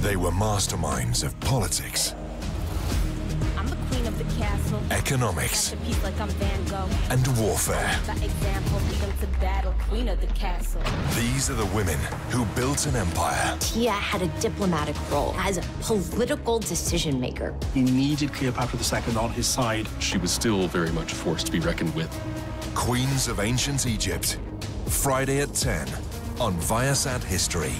They were masterminds of politics, castle. economics, like and warfare. The. These are the women who built an empire. Tiye had a diplomatic role as a political decision maker. He needed Cleopatra II on his side. She was still very much a force to be reckoned with. Queens of Ancient Egypt. Friday at 10 on Viasat History.